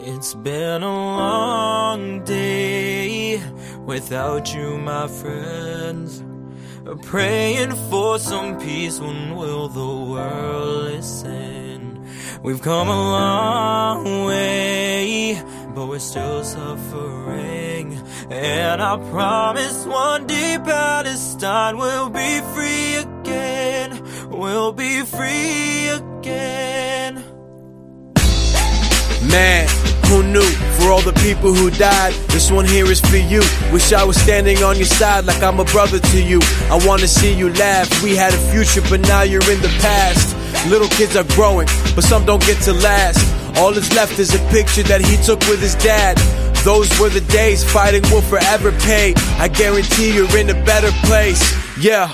It's been a long day without you, my friends. Praying for some peace, when will the world listen? We've come a long way, but we're still suffering. And I promise one day Palestine will be free again. We'll be free again. Man, who knew? For all the people who died, this one here is for you. Wish I was standing on your side like I'm a brother to you. I wanna see you laugh. We had a future, but now you're in the past. Little kids are growing, but some don't get to last. All that's left is a picture that he took with his dad. Those were the days fighting will forever pay. I guarantee you're in a better place. Yeah.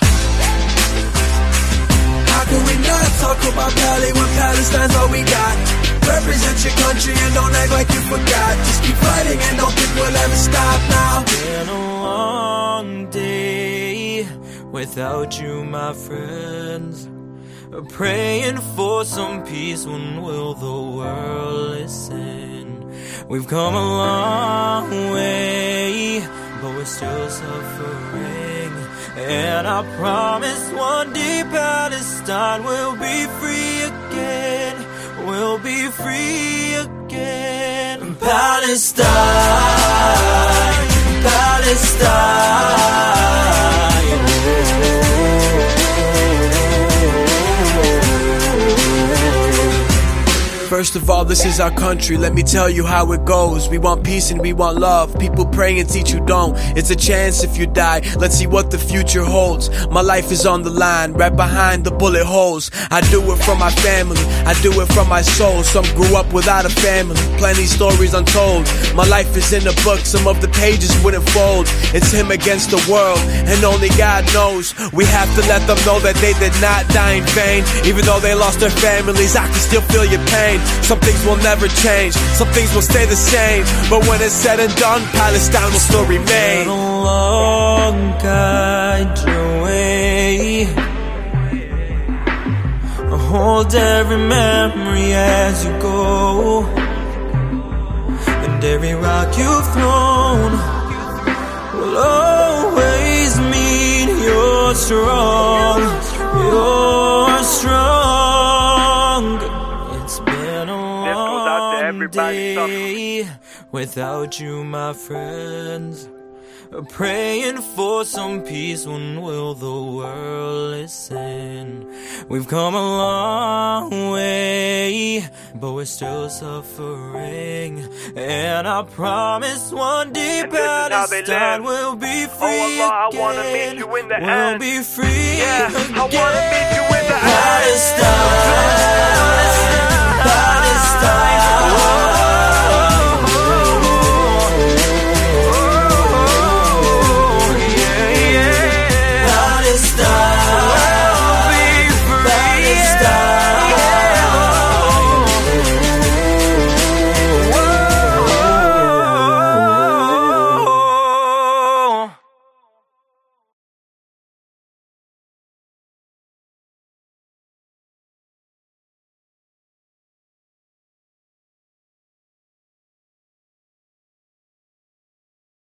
How can we not talk about Pali when Palestine's all we got? Represent your country and don't act like you forgot. Just keep fighting and don't think we'll ever stop now. Been a long day without you, my friends. Praying for some peace, when will the world listen? We've come a long way, but we're still suffering. And I promise one day Palestine will be free free again. Palestine, First of all, this is our country. Let me tell you how it goes. We want peace and we want love. People pray and teach you don't. It's a chance if you die. Let's see what the future holds. My life is on the line, right behind the bullet holes. I do it for my family. I do it from my soul. Some grew up without a family. Plenty stories untold. My life is in a book. Some of the pages wouldn't fold. It's him against the world, and only God knows. We have to let them know that they did not die in vain. Even though they lost their families, I can still feel your pain. Some things will never change, some things will stay the same. But when it's said and done, Palestine will still remain. long guide your way. Hold every memory as you go, and every rock you've thrown will always mean you're strong. Day without you, my friends. Praying for some peace, when will the world listen? We've come a long way, but we're still suffering. And I promise one day And this is Palestine will be Oh free Allah, I again. wanna meet you in the we'll end. be free Yeah, again. I wanna meet you in the end. Palestine, Palestine, Palestine.